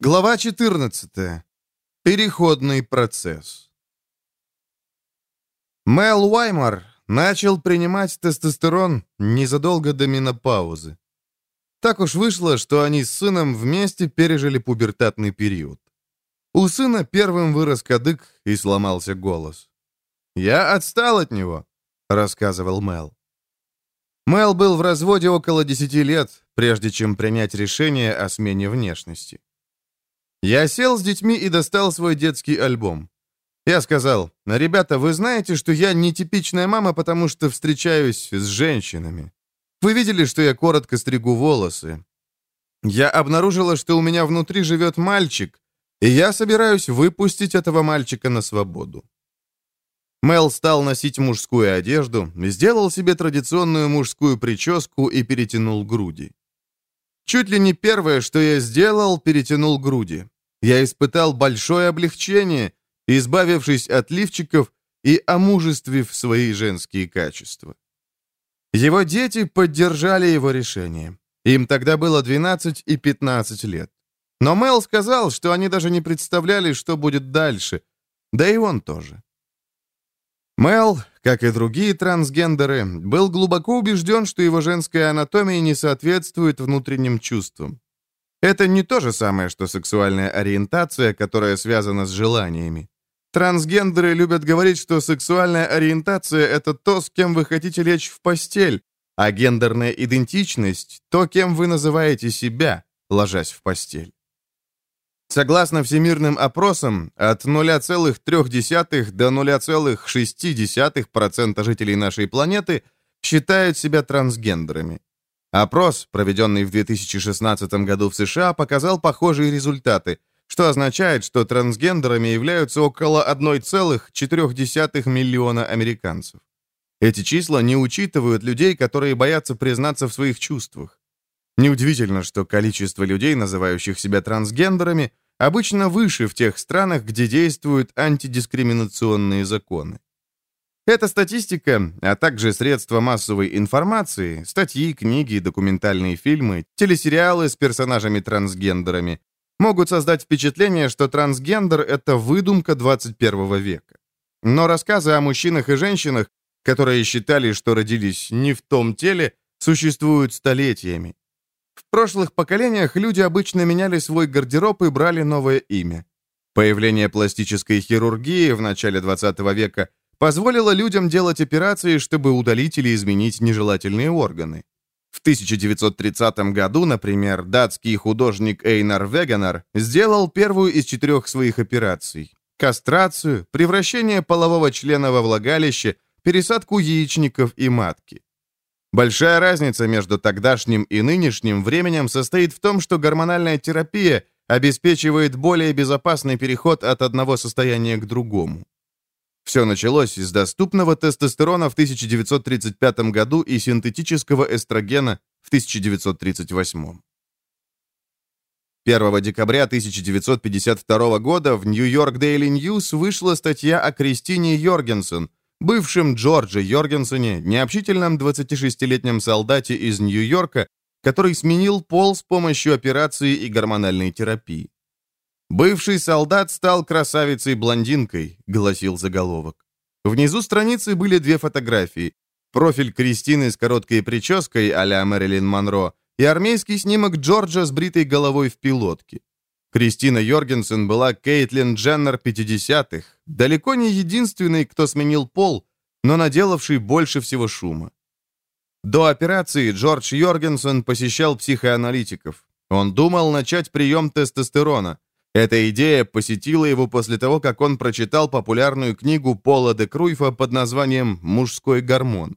Глава 14. Переходный процесс. Мел Уаймар начал принимать тестостерон незадолго до менопаузы. Так уж вышло, что они с сыном вместе пережили пубертатный период. У сына первым вырос кадык и сломался голос. «Я отстал от него», — рассказывал Мел. Мел был в разводе около 10 лет, прежде чем принять решение о смене внешности. Я сел с детьми и достал свой детский альбом. Я сказал, «Ребята, вы знаете, что я нетипичная мама, потому что встречаюсь с женщинами. Вы видели, что я коротко стригу волосы. Я обнаружила, что у меня внутри живет мальчик, и я собираюсь выпустить этого мальчика на свободу». Мел стал носить мужскую одежду, сделал себе традиционную мужскую прическу и перетянул груди. Чуть ли не первое, что я сделал, перетянул груди. Я испытал большое облегчение, избавившись от лифчиков и омужествив свои женские качества. Его дети поддержали его решение. Им тогда было 12 и 15 лет. Но Мел сказал, что они даже не представляли, что будет дальше. Да и он тоже. Мел, как и другие трансгендеры, был глубоко убежден, что его женская анатомия не соответствует внутренним чувствам. Это не то же самое, что сексуальная ориентация, которая связана с желаниями. Трансгендеры любят говорить, что сексуальная ориентация — это то, с кем вы хотите лечь в постель, а гендерная идентичность — то, кем вы называете себя, ложась в постель. Согласно всемирным опросам, от 0,3 до 0,6% жителей нашей планеты считают себя трансгендерами. Опрос, проведенный в 2016 году в США, показал похожие результаты, что означает, что трансгендерами являются около 1,4 миллиона американцев. Эти числа не учитывают людей, которые боятся признаться в своих чувствах. Неудивительно, что количество людей, называющих себя трансгендерами, обычно выше в тех странах, где действуют антидискриминационные законы. Эта статистика, а также средства массовой информации, статьи, книги, документальные фильмы, телесериалы с персонажами-трансгендерами, могут создать впечатление, что трансгендер — это выдумка 21 века. Но рассказы о мужчинах и женщинах, которые считали, что родились не в том теле, существуют столетиями. В прошлых поколениях люди обычно меняли свой гардероб и брали новое имя. Появление пластической хирургии в начале 20 века позволило людям делать операции, чтобы удалить или изменить нежелательные органы. В 1930 году, например, датский художник Эйнар Вегенер сделал первую из четырех своих операций – кастрацию, превращение полового члена во влагалище, пересадку яичников и матки. Большая разница между тогдашним и нынешним временем состоит в том, что гормональная терапия обеспечивает более безопасный переход от одного состояния к другому. Все началось с доступного тестостерона в 1935 году и синтетического эстрогена в 1938. 1 декабря 1952 года в Нью-Йорк Daily News вышла статья о Кристине Йоргенсен, бывшем Джордже Йоргенсене, необщительном 26-летнем солдате из Нью-Йорка, который сменил пол с помощью операции и гормональной терапии. «Бывший солдат стал красавицей-блондинкой», — гласил заголовок. Внизу страницы были две фотографии. Профиль Кристины с короткой прической а-ля Мэрилин Монро и армейский снимок Джорджа с бритой головой в пилотке. Кристина Йоргенсен была Кейтлин Дженнер 50-х, далеко не единственный, кто сменил пол, но наделавший больше всего шума. До операции Джордж Йоргенсен посещал психоаналитиков. Он думал начать прием тестостерона. Эта идея посетила его после того, как он прочитал популярную книгу Пола де Круйфа под названием «Мужской гормон».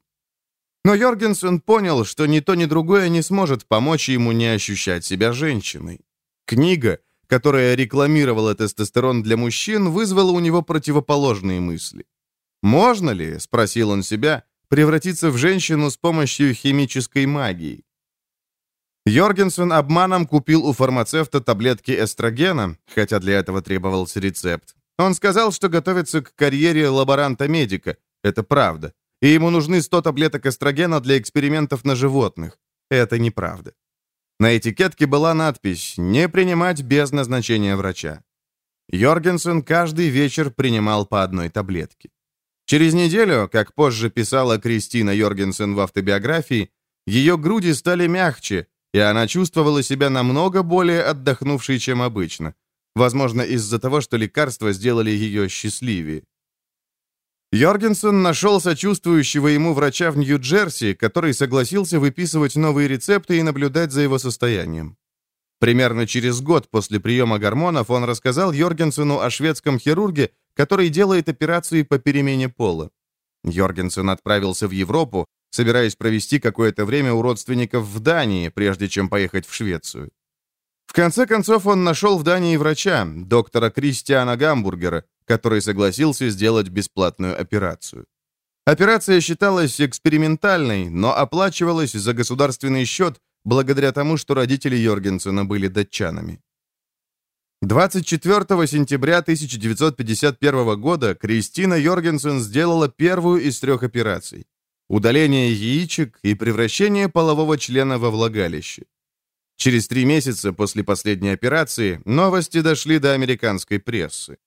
Но Йоргенсен понял, что ни то, ни другое не сможет помочь ему не ощущать себя женщиной. Книга, которая рекламировала тестостерон для мужчин, вызвала у него противоположные мысли. «Можно ли, — спросил он себя, — превратиться в женщину с помощью химической магии? Йоргенсен обманом купил у фармацевта таблетки эстрогена, хотя для этого требовался рецепт. Он сказал, что готовится к карьере лаборанта-медика. Это правда. И ему нужны 100 таблеток эстрогена для экспериментов на животных. Это неправда. На этикетке была надпись «Не принимать без назначения врача». Йоргенсен каждый вечер принимал по одной таблетке. Через неделю, как позже писала Кристина Йоргенсен в автобиографии, ее груди стали мягче, и она чувствовала себя намного более отдохнувшей, чем обычно. Возможно, из-за того, что лекарства сделали ее счастливее. Йоргенсен нашел сочувствующего ему врача в Нью-Джерси, который согласился выписывать новые рецепты и наблюдать за его состоянием. Примерно через год после приема гормонов он рассказал Йоргенсену о шведском хирурге, который делает операции по перемене пола. Йоргенсен отправился в Европу, собираясь провести какое-то время у родственников в Дании, прежде чем поехать в Швецию. В конце концов, он нашел в Дании врача, доктора Кристиана Гамбургера, который согласился сделать бесплатную операцию. Операция считалась экспериментальной, но оплачивалась за государственный счет благодаря тому, что родители Йоргенсена были датчанами. 24 сентября 1951 года Кристина Йоргенсен сделала первую из трех операций – удаление яичек и превращение полового члена во влагалище. Через три месяца после последней операции новости дошли до американской прессы.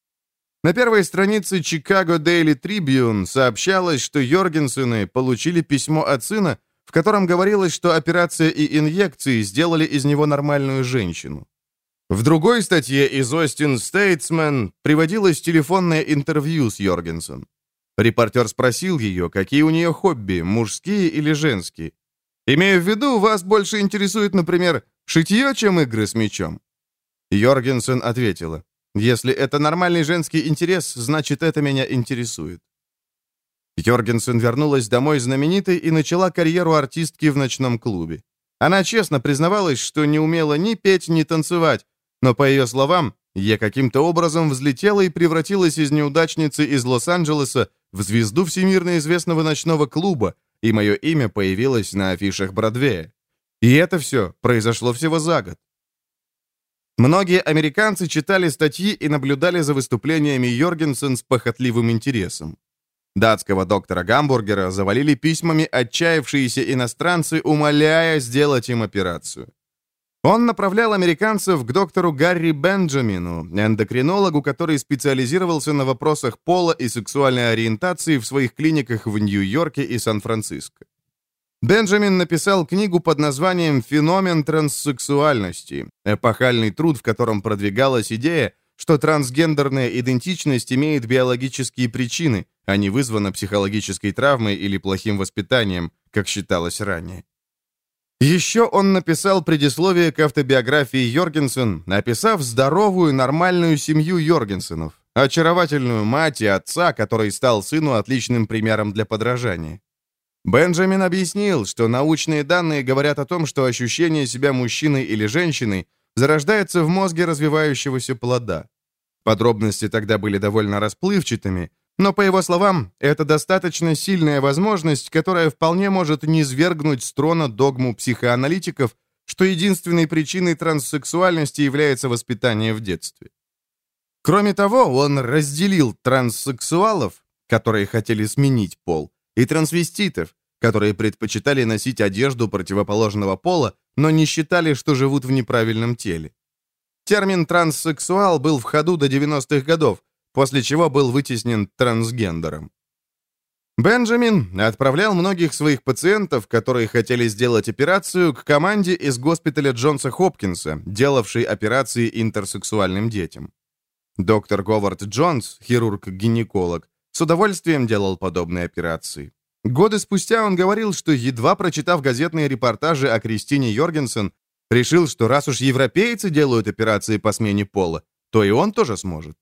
На первой странице Chicago Daily Tribune сообщалось, что Йоргенсены получили письмо от сына, в котором говорилось, что операция и инъекции сделали из него нормальную женщину. В другой статье из Austin Statesman приводилось телефонное интервью с Йоргенсен. Репортер спросил ее, какие у нее хобби, мужские или женские. Имея в виду, вас больше интересует, например, Шитье, чем игры с мечом?» Йоргенсен ответила. «Если это нормальный женский интерес, значит, это меня интересует». Йоргенсен вернулась домой знаменитой и начала карьеру артистки в ночном клубе. Она честно признавалась, что не умела ни петь, ни танцевать, но, по ее словам, я каким-то образом взлетела и превратилась из неудачницы из Лос-Анджелеса в звезду всемирно известного ночного клуба, и мое имя появилось на афишах Бродвея. И это все произошло всего за год. Многие американцы читали статьи и наблюдали за выступлениями Йоргенсен с похотливым интересом. Датского доктора Гамбургера завалили письмами отчаявшиеся иностранцы, умоляя сделать им операцию. Он направлял американцев к доктору Гарри Бенджамину, эндокринологу, который специализировался на вопросах пола и сексуальной ориентации в своих клиниках в Нью-Йорке и Сан-Франциско. Бенджамин написал книгу под названием «Феномен транссексуальности», эпохальный труд, в котором продвигалась идея, что трансгендерная идентичность имеет биологические причины, а не вызвана психологической травмой или плохим воспитанием, как считалось ранее. Еще он написал предисловие к автобиографии Йоргенсен, описав здоровую, нормальную семью Йоргенсенов, очаровательную мать и отца, который стал сыну отличным примером для подражания. Бенджамин объяснил, что научные данные говорят о том, что ощущение себя мужчиной или женщиной зарождается в мозге развивающегося плода. Подробности тогда были довольно расплывчатыми, но, по его словам, это достаточно сильная возможность, которая вполне может низвергнуть с трона догму психоаналитиков, что единственной причиной транссексуальности является воспитание в детстве. Кроме того, он разделил транссексуалов, которые хотели сменить пол, и трансвеститов, которые предпочитали носить одежду противоположного пола, но не считали, что живут в неправильном теле. Термин «транссексуал» был в ходу до 90-х годов, после чего был вытеснен трансгендером. Бенджамин отправлял многих своих пациентов, которые хотели сделать операцию, к команде из госпиталя Джонса Хопкинса, делавшей операции интерсексуальным детям. Доктор Говард Джонс, хирург-гинеколог, с удовольствием делал подобные операции. Годы спустя он говорил, что, едва прочитав газетные репортажи о Кристине Йоргенсен, решил, что раз уж европейцы делают операции по смене пола, то и он тоже сможет.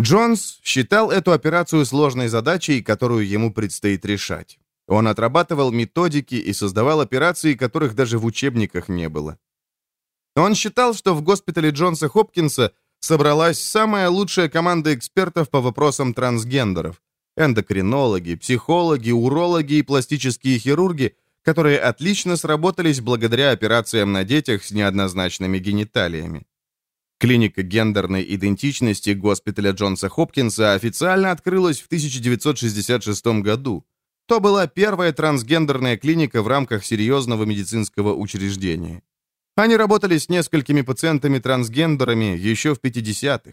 Джонс считал эту операцию сложной задачей, которую ему предстоит решать. Он отрабатывал методики и создавал операции, которых даже в учебниках не было. Он считал, что в госпитале Джонса Хопкинса собралась самая лучшая команда экспертов по вопросам трансгендеров. Эндокринологи, психологи, урологи и пластические хирурги, которые отлично сработались благодаря операциям на детях с неоднозначными гениталиями. Клиника гендерной идентичности госпиталя Джонса Хопкинса официально открылась в 1966 году. То была первая трансгендерная клиника в рамках серьезного медицинского учреждения. Они работали с несколькими пациентами-трансгендерами еще в 50-х.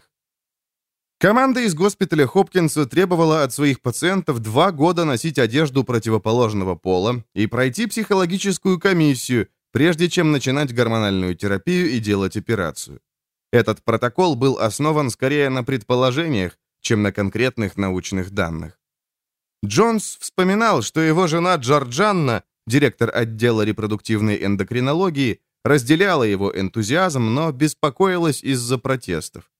Команда из госпиталя Хопкинса требовала от своих пациентов два года носить одежду противоположного пола и пройти психологическую комиссию, прежде чем начинать гормональную терапию и делать операцию. Этот протокол был основан скорее на предположениях, чем на конкретных научных данных. Джонс вспоминал, что его жена Джорджанна, директор отдела репродуктивной эндокринологии, разделяла его энтузиазм, но беспокоилась из-за протестов.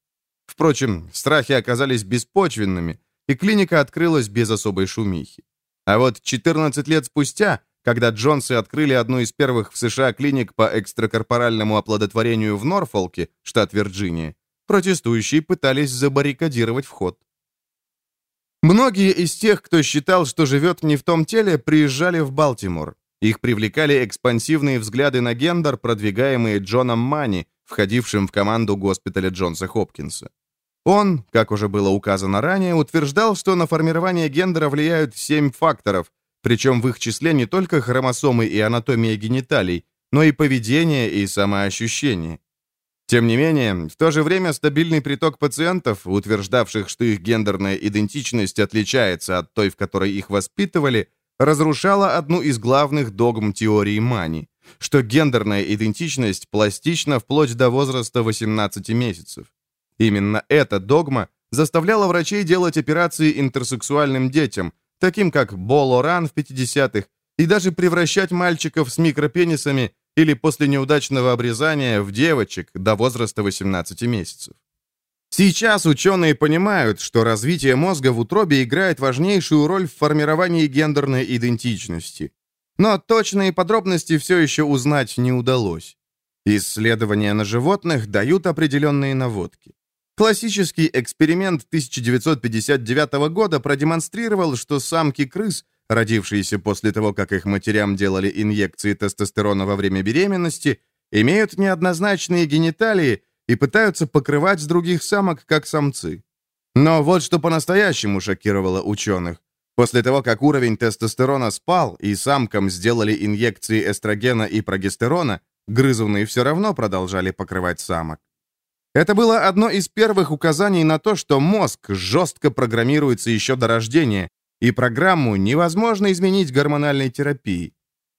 Впрочем, страхи оказались беспочвенными, и клиника открылась без особой шумихи. А вот 14 лет спустя, когда Джонсы открыли одну из первых в США клиник по экстракорпоральному оплодотворению в Норфолке, штат Вирджиния, протестующие пытались забаррикадировать вход. Многие из тех, кто считал, что живет не в том теле, приезжали в Балтимор. Их привлекали экспансивные взгляды на гендер, продвигаемые Джоном Мани, входившим в команду госпиталя Джонса Хопкинса. Он, как уже было указано ранее, утверждал, что на формирование гендера влияют семь факторов, причем в их числе не только хромосомы и анатомия гениталий, но и поведение и самоощущение. Тем не менее, в то же время стабильный приток пациентов, утверждавших, что их гендерная идентичность отличается от той, в которой их воспитывали, разрушала одну из главных догм теории Мани, что гендерная идентичность пластична вплоть до возраста 18 месяцев. Именно эта догма заставляла врачей делать операции интерсексуальным детям, таким как Болоран в 50-х, и даже превращать мальчиков с микропенисами или после неудачного обрезания в девочек до возраста 18 месяцев. Сейчас ученые понимают, что развитие мозга в утробе играет важнейшую роль в формировании гендерной идентичности. Но точные подробности все еще узнать не удалось. Исследования на животных дают определенные наводки. Классический эксперимент 1959 года продемонстрировал, что самки крыс, родившиеся после того, как их матерям делали инъекции тестостерона во время беременности, имеют неоднозначные гениталии и пытаются покрывать других самок, как самцы. Но вот что по-настоящему шокировало ученых. После того, как уровень тестостерона спал и самкам сделали инъекции эстрогена и прогестерона, грызуны все равно продолжали покрывать самок. Это было одно из первых указаний на то, что мозг жестко программируется еще до рождения, и программу невозможно изменить гормональной терапией.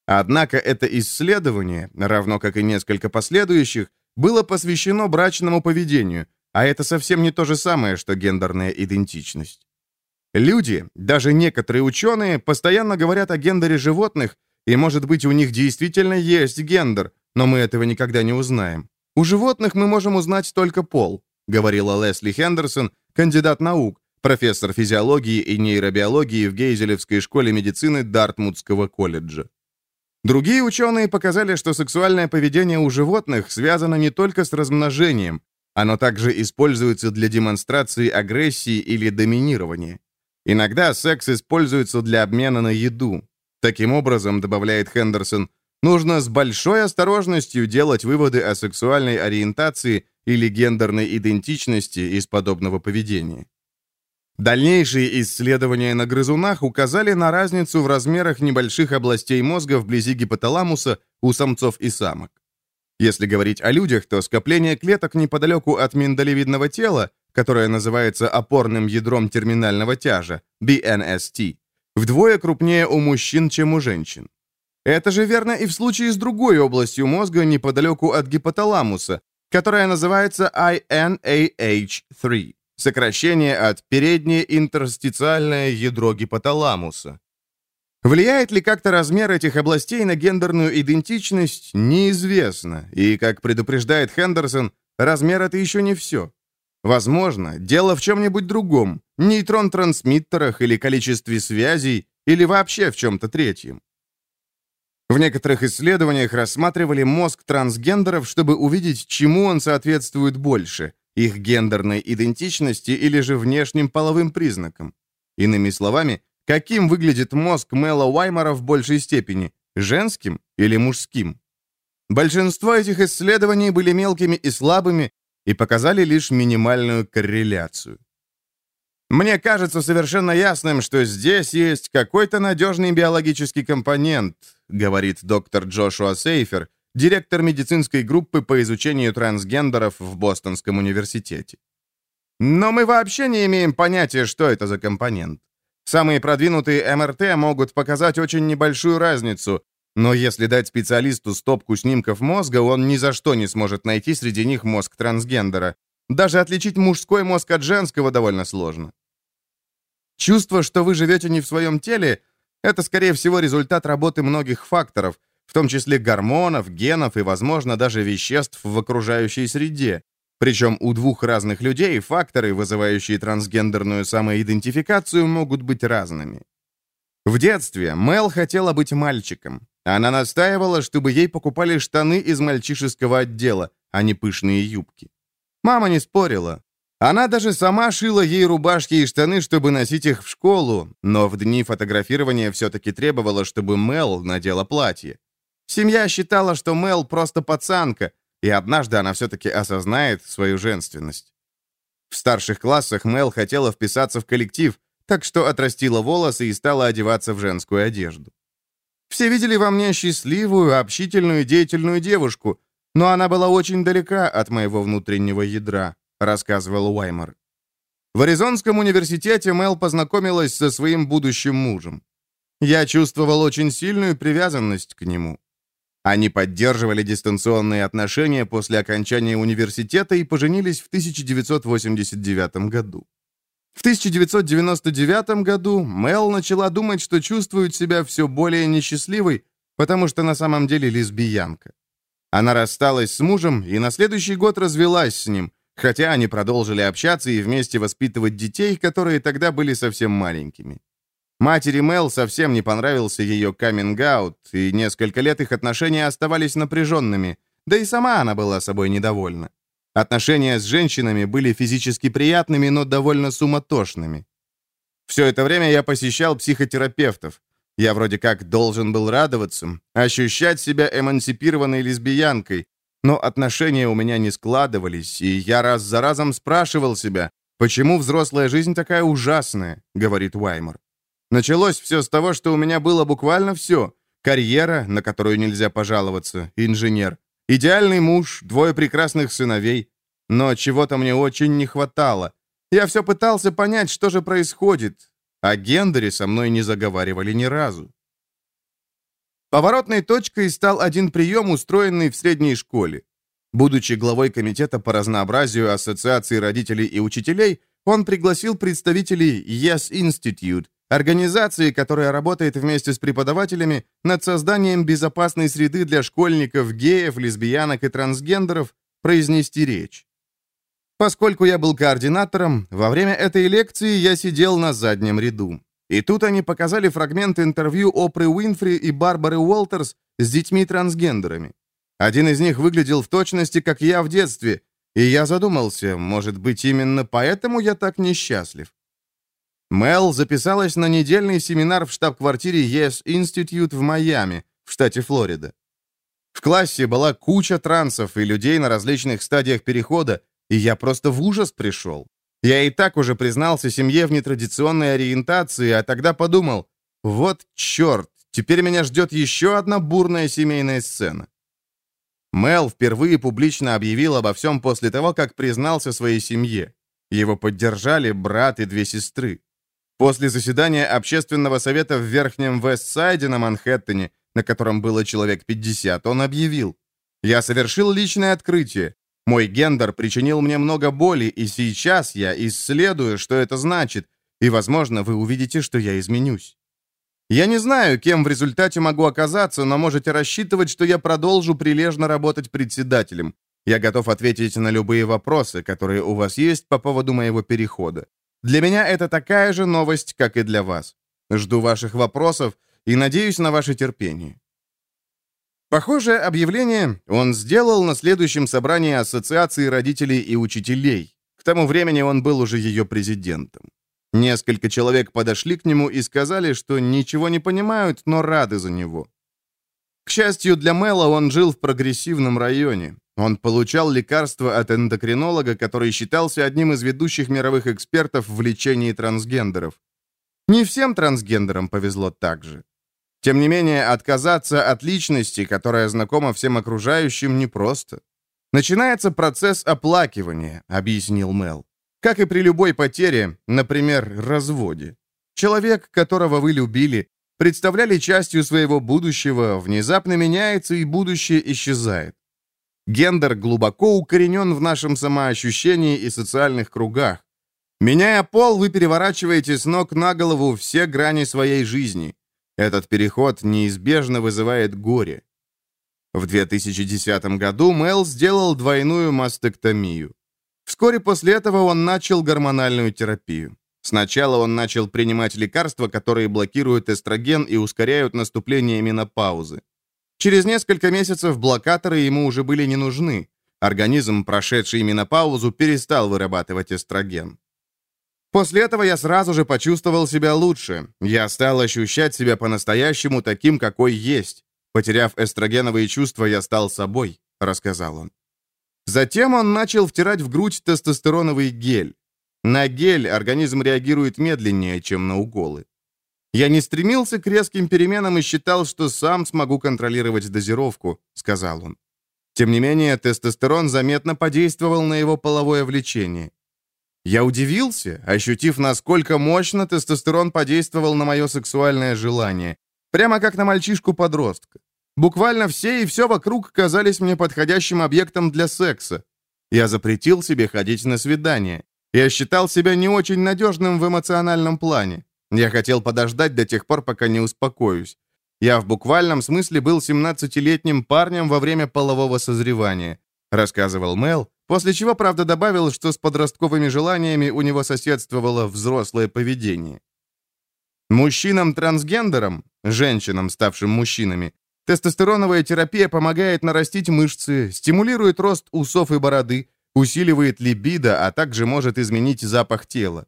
Однако это исследование, равно как и несколько последующих, было посвящено брачному поведению, а это совсем не то же самое, что гендерная идентичность. Люди, даже некоторые ученые, постоянно говорят о гендере животных, и, может быть, у них действительно есть гендер, но мы этого никогда не узнаем. «У животных мы можем узнать только пол», говорила Лесли Хендерсон, кандидат наук, профессор физиологии и нейробиологии в Гейзелевской школе медицины Дартмутского колледжа. Другие ученые показали, что сексуальное поведение у животных связано не только с размножением, оно также используется для демонстрации агрессии или доминирования. Иногда секс используется для обмена на еду. Таким образом, добавляет Хендерсон, Нужно с большой осторожностью делать выводы о сексуальной ориентации или гендерной идентичности из подобного поведения. Дальнейшие исследования на грызунах указали на разницу в размерах небольших областей мозга вблизи гипоталамуса у самцов и самок. Если говорить о людях, то скопление клеток неподалеку от миндалевидного тела, которое называется опорным ядром терминального тяжа, BNST, вдвое крупнее у мужчин, чем у женщин. Это же верно и в случае с другой областью мозга неподалеку от гипоталамуса, которая называется INAH3, сокращение от переднее интерстициальное ядро гипоталамуса. Влияет ли как-то размер этих областей на гендерную идентичность, неизвестно, и, как предупреждает Хендерсон, размер — это еще не все. Возможно, дело в чем-нибудь другом, нейтрон-трансмиттерах или количестве связей, или вообще в чем-то третьем. В некоторых исследованиях рассматривали мозг трансгендеров, чтобы увидеть, чему он соответствует больше – их гендерной идентичности или же внешним половым признакам. Иными словами, каким выглядит мозг Мэла Уаймара в большей степени – женским или мужским? Большинство этих исследований были мелкими и слабыми и показали лишь минимальную корреляцию. Мне кажется совершенно ясным, что здесь есть какой-то надежный биологический компонент, говорит доктор Джошуа Сейфер, директор медицинской группы по изучению трансгендеров в Бостонском университете. Но мы вообще не имеем понятия, что это за компонент. Самые продвинутые МРТ могут показать очень небольшую разницу, но если дать специалисту стопку снимков мозга, он ни за что не сможет найти среди них мозг трансгендера. Даже отличить мужской мозг от женского довольно сложно. Чувство, что вы живете не в своем теле, это, скорее всего, результат работы многих факторов, в том числе гормонов, генов и, возможно, даже веществ в окружающей среде. Причем у двух разных людей факторы, вызывающие трансгендерную самоидентификацию, могут быть разными. В детстве Мел хотела быть мальчиком. Она настаивала, чтобы ей покупали штаны из мальчишеского отдела, а не пышные юбки. Мама не спорила. Она даже сама шила ей рубашки и штаны, чтобы носить их в школу, но в дни фотографирования все-таки требовала, чтобы Мел надела платье. Семья считала, что Мел просто пацанка, и однажды она все-таки осознает свою женственность. В старших классах Мел хотела вписаться в коллектив, так что отрастила волосы и стала одеваться в женскую одежду. Все видели во мне счастливую, общительную, деятельную девушку, но она была очень далека от моего внутреннего ядра, рассказывал Уаймор. В Аризонском университете Мел познакомилась со своим будущим мужем. Я чувствовал очень сильную привязанность к нему. Они поддерживали дистанционные отношения после окончания университета и поженились в 1989 году. В 1999 году Мел начала думать, что чувствует себя все более несчастливой, потому что на самом деле лесбиянка. Она рассталась с мужем и на следующий год развелась с ним, хотя они продолжили общаться и вместе воспитывать детей, которые тогда были совсем маленькими. Матери Мел совсем не понравился ее каминг-аут, и несколько лет их отношения оставались напряженными, да и сама она была собой недовольна. Отношения с женщинами были физически приятными, но довольно суматошными. Все это время я посещал психотерапевтов. Я вроде как должен был радоваться, ощущать себя эмансипированной лесбиянкой, но отношения у меня не складывались, и я раз за разом спрашивал себя, почему взрослая жизнь такая ужасная, говорит Уаймор. Началось все с того, что у меня было буквально все. Карьера, на которую нельзя пожаловаться, инженер, Идеальный муж, двое прекрасных сыновей. Но чего-то мне очень не хватало. Я все пытался понять, что же происходит. О гендере со мной не заговаривали ни разу. Поворотной точкой стал один прием, устроенный в средней школе. Будучи главой комитета по разнообразию Ассоциации родителей и учителей, он пригласил представителей Yes Institute, Организации, которая работает вместе с преподавателями над созданием безопасной среды для школьников, геев, лесбиянок и трансгендеров, произнести речь. Поскольку я был координатором, во время этой лекции я сидел на заднем ряду. И тут они показали фрагмент интервью Опры Уинфри и Барбары Уолтерс с детьми-трансгендерами. Один из них выглядел в точности, как я в детстве, и я задумался, может быть, именно поэтому я так несчастлив. Мел записалась на недельный семинар в штаб-квартире Yes Institute в Майами, в штате Флорида. В классе была куча трансов и людей на различных стадиях перехода, и я просто в ужас пришел. Я и так уже признался семье в нетрадиционной ориентации, а тогда подумал, вот черт, теперь меня ждет еще одна бурная семейная сцена. Мел впервые публично объявил обо всем после того, как признался своей семье. Его поддержали брат и две сестры. После заседания общественного совета в Верхнем Вестсайде на Манхэттене, на котором было человек 50, он объявил, «Я совершил личное открытие. Мой гендер причинил мне много боли, и сейчас я исследую, что это значит, и, возможно, вы увидите, что я изменюсь. Я не знаю, кем в результате могу оказаться, но можете рассчитывать, что я продолжу прилежно работать председателем. Я готов ответить на любые вопросы, которые у вас есть по поводу моего перехода. Для меня это такая же новость, как и для вас. Жду ваших вопросов и надеюсь на ваше терпение. Похожее объявление он сделал на следующем собрании Ассоциации родителей и учителей. К тому времени он был уже ее президентом. Несколько человек подошли к нему и сказали, что ничего не понимают, но рады за него. К счастью для Мэла, он жил в прогрессивном районе. Он получал лекарства от эндокринолога, который считался одним из ведущих мировых экспертов в лечении трансгендеров. Не всем трансгендерам повезло так же. Тем не менее, отказаться от личности, которая знакома всем окружающим, непросто. Начинается процесс оплакивания, объяснил Мел. Как и при любой потере, например, разводе. Человек, которого вы любили, представляли частью своего будущего, внезапно меняется и будущее исчезает. Гендер глубоко укоренен в нашем самоощущении и социальных кругах. Меняя пол, вы переворачиваете с ног на голову все грани своей жизни. Этот переход неизбежно вызывает горе. В 2010 году Мел сделал двойную мастектомию. Вскоре после этого он начал гормональную терапию. Сначала он начал принимать лекарства, которые блокируют эстроген и ускоряют наступление менопаузы. Через несколько месяцев блокаторы ему уже были не нужны. Организм, прошедший менопаузу, перестал вырабатывать эстроген. После этого я сразу же почувствовал себя лучше. Я стал ощущать себя по-настоящему таким, какой есть. Потеряв эстрогеновые чувства, я стал собой, рассказал он. Затем он начал втирать в грудь тестостероновый гель. На гель организм реагирует медленнее, чем на уколы. «Я не стремился к резким переменам и считал, что сам смогу контролировать дозировку», — сказал он. Тем не менее, тестостерон заметно подействовал на его половое влечение. Я удивился, ощутив, насколько мощно тестостерон подействовал на мое сексуальное желание, прямо как на мальчишку-подростка. Буквально все и все вокруг казались мне подходящим объектом для секса. Я запретил себе ходить на свидания. Я считал себя не очень надежным в эмоциональном плане. Я хотел подождать до тех пор, пока не успокоюсь. Я в буквальном смысле был 17-летним парнем во время полового созревания, рассказывал Мел, после чего, правда, добавил, что с подростковыми желаниями у него соседствовало взрослое поведение. Мужчинам-трансгендерам, женщинам, ставшим мужчинами, тестостероновая терапия помогает нарастить мышцы, стимулирует рост усов и бороды, усиливает либидо, а также может изменить запах тела.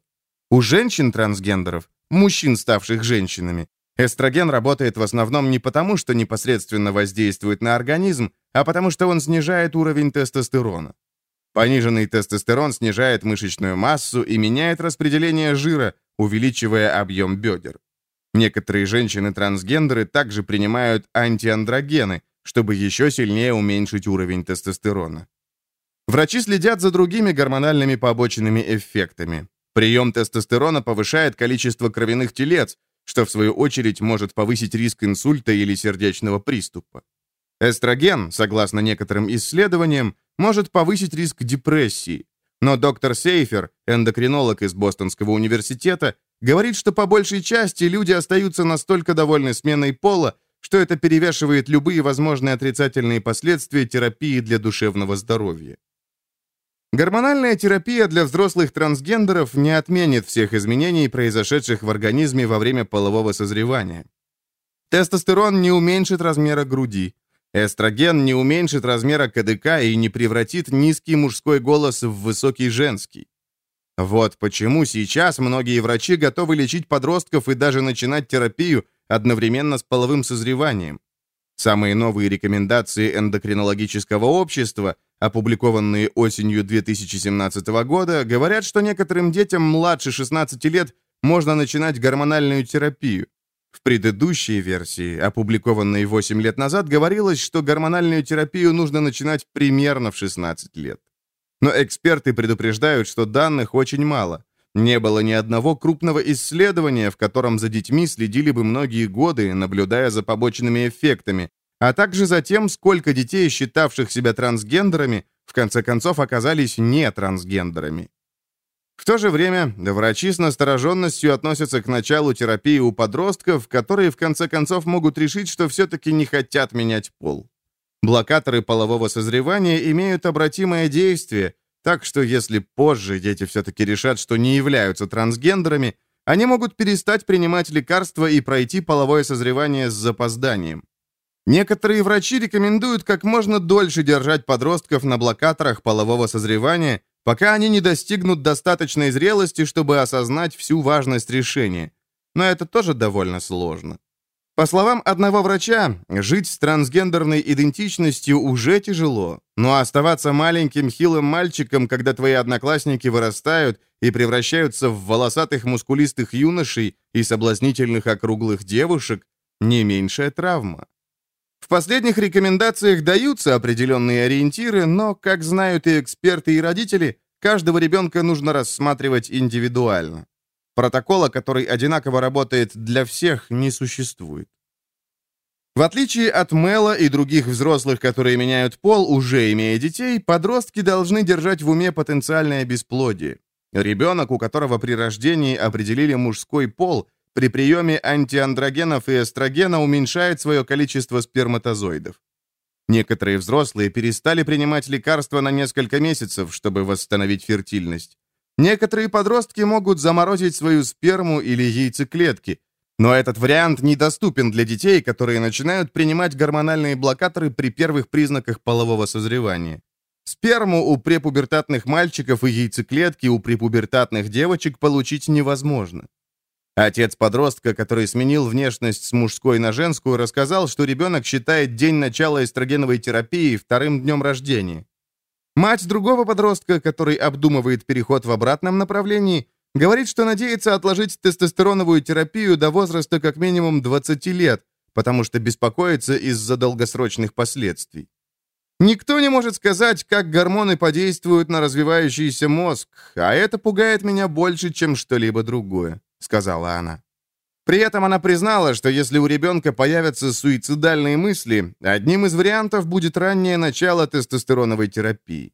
У женщин-трансгендеров мужчин, ставших женщинами. Эстроген работает в основном не потому, что непосредственно воздействует на организм, а потому что он снижает уровень тестостерона. Пониженный тестостерон снижает мышечную массу и меняет распределение жира, увеличивая объем бедер. Некоторые женщины-трансгендеры также принимают антиандрогены, чтобы еще сильнее уменьшить уровень тестостерона. Врачи следят за другими гормональными побочными эффектами. Прием тестостерона повышает количество кровяных телец, что в свою очередь может повысить риск инсульта или сердечного приступа. Эстроген, согласно некоторым исследованиям, может повысить риск депрессии. Но доктор Сейфер, эндокринолог из Бостонского университета, говорит, что по большей части люди остаются настолько довольны сменой пола, что это перевешивает любые возможные отрицательные последствия терапии для душевного здоровья. Гормональная терапия для взрослых трансгендеров не отменит всех изменений, произошедших в организме во время полового созревания. Тестостерон не уменьшит размера груди. Эстроген не уменьшит размера КДК и не превратит низкий мужской голос в высокий женский. Вот почему сейчас многие врачи готовы лечить подростков и даже начинать терапию одновременно с половым созреванием. Самые новые рекомендации эндокринологического общества опубликованные осенью 2017 года, говорят, что некоторым детям младше 16 лет можно начинать гормональную терапию. В предыдущей версии, опубликованной 8 лет назад, говорилось, что гормональную терапию нужно начинать примерно в 16 лет. Но эксперты предупреждают, что данных очень мало. Не было ни одного крупного исследования, в котором за детьми следили бы многие годы, наблюдая за побочными эффектами, а также за тем, сколько детей, считавших себя трансгендерами, в конце концов оказались не трансгендерами. В то же время врачи с настороженностью относятся к началу терапии у подростков, которые в конце концов могут решить, что все-таки не хотят менять пол. Блокаторы полового созревания имеют обратимое действие, так что если позже дети все-таки решат, что не являются трансгендерами, они могут перестать принимать лекарства и пройти половое созревание с запозданием. Некоторые врачи рекомендуют как можно дольше держать подростков на блокаторах полового созревания, пока они не достигнут достаточной зрелости, чтобы осознать всю важность решения. Но это тоже довольно сложно. По словам одного врача, жить с трансгендерной идентичностью уже тяжело, но оставаться маленьким хилым мальчиком, когда твои одноклассники вырастают и превращаются в волосатых мускулистых юношей и соблазнительных округлых девушек, не меньшая травма. В последних рекомендациях даются определенные ориентиры, но, как знают и эксперты, и родители, каждого ребенка нужно рассматривать индивидуально. Протокола, который одинаково работает для всех, не существует. В отличие от Мэла и других взрослых, которые меняют пол, уже имея детей, подростки должны держать в уме потенциальное бесплодие. Ребенок, у которого при рождении определили мужской пол, при приеме антиандрогенов и эстрогена уменьшает свое количество сперматозоидов. Некоторые взрослые перестали принимать лекарства на несколько месяцев, чтобы восстановить фертильность. Некоторые подростки могут заморозить свою сперму или яйцеклетки, но этот вариант недоступен для детей, которые начинают принимать гормональные блокаторы при первых признаках полового созревания. Сперму у препубертатных мальчиков и яйцеклетки у препубертатных девочек получить невозможно. Отец подростка, который сменил внешность с мужской на женскую, рассказал, что ребенок считает день начала эстрогеновой терапии вторым днем рождения. Мать другого подростка, который обдумывает переход в обратном направлении, говорит, что надеется отложить тестостероновую терапию до возраста как минимум 20 лет, потому что беспокоится из-за долгосрочных последствий. Никто не может сказать, как гормоны подействуют на развивающийся мозг, а это пугает меня больше, чем что-либо другое сказала она. При этом она признала, что если у ребенка появятся суицидальные мысли, одним из вариантов будет раннее начало тестостероновой терапии.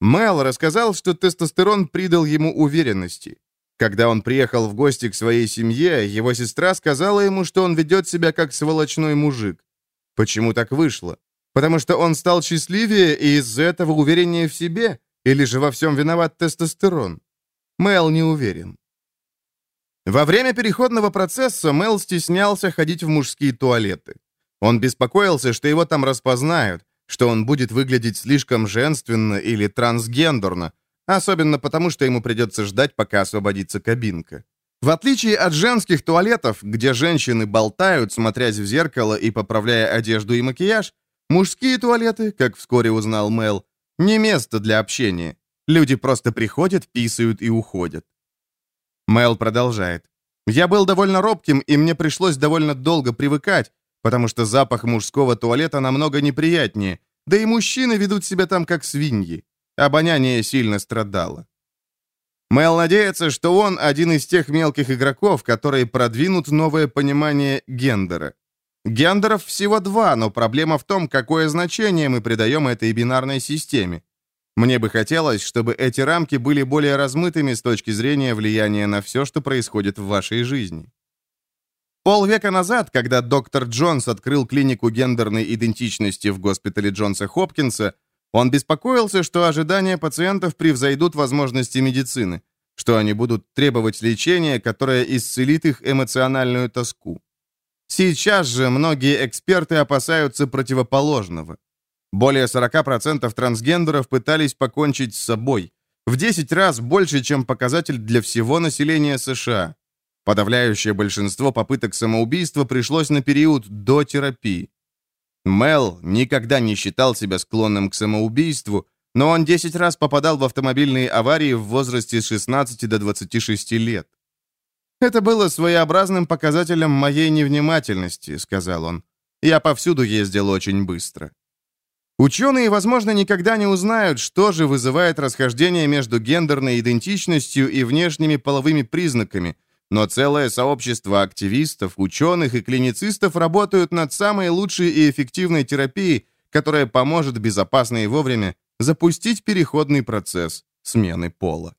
Мэл рассказал, что тестостерон придал ему уверенности. Когда он приехал в гости к своей семье, его сестра сказала ему, что он ведет себя как сволочной мужик. Почему так вышло? Потому что он стал счастливее и из-за этого увереннее в себе? Или же во всем виноват тестостерон? Мэл не уверен. Во время переходного процесса Мел стеснялся ходить в мужские туалеты. Он беспокоился, что его там распознают, что он будет выглядеть слишком женственно или трансгендерно, особенно потому, что ему придется ждать, пока освободится кабинка. В отличие от женских туалетов, где женщины болтают, смотрясь в зеркало и поправляя одежду и макияж, мужские туалеты, как вскоре узнал Мел, не место для общения. Люди просто приходят, писают и уходят. Мэл продолжает. «Я был довольно робким, и мне пришлось довольно долго привыкать, потому что запах мужского туалета намного неприятнее, да и мужчины ведут себя там как свиньи. Обоняние сильно страдало». Мэл надеется, что он один из тех мелких игроков, которые продвинут новое понимание гендера. Гендеров всего два, но проблема в том, какое значение мы придаем этой бинарной системе. Мне бы хотелось, чтобы эти рамки были более размытыми с точки зрения влияния на все, что происходит в вашей жизни. Полвека назад, когда доктор Джонс открыл клинику гендерной идентичности в госпитале Джонса Хопкинса, он беспокоился, что ожидания пациентов превзойдут возможности медицины, что они будут требовать лечения, которое исцелит их эмоциональную тоску. Сейчас же многие эксперты опасаются противоположного. Более 40% трансгендеров пытались покончить с собой. В 10 раз больше, чем показатель для всего населения США. Подавляющее большинство попыток самоубийства пришлось на период до терапии. Мел никогда не считал себя склонным к самоубийству, но он 10 раз попадал в автомобильные аварии в возрасте с 16 до 26 лет. «Это было своеобразным показателем моей невнимательности», — сказал он. «Я повсюду ездил очень быстро». Ученые, возможно, никогда не узнают, что же вызывает расхождение между гендерной идентичностью и внешними половыми признаками, но целое сообщество активистов, ученых и клиницистов работают над самой лучшей и эффективной терапией, которая поможет безопасно и вовремя запустить переходный процесс смены пола.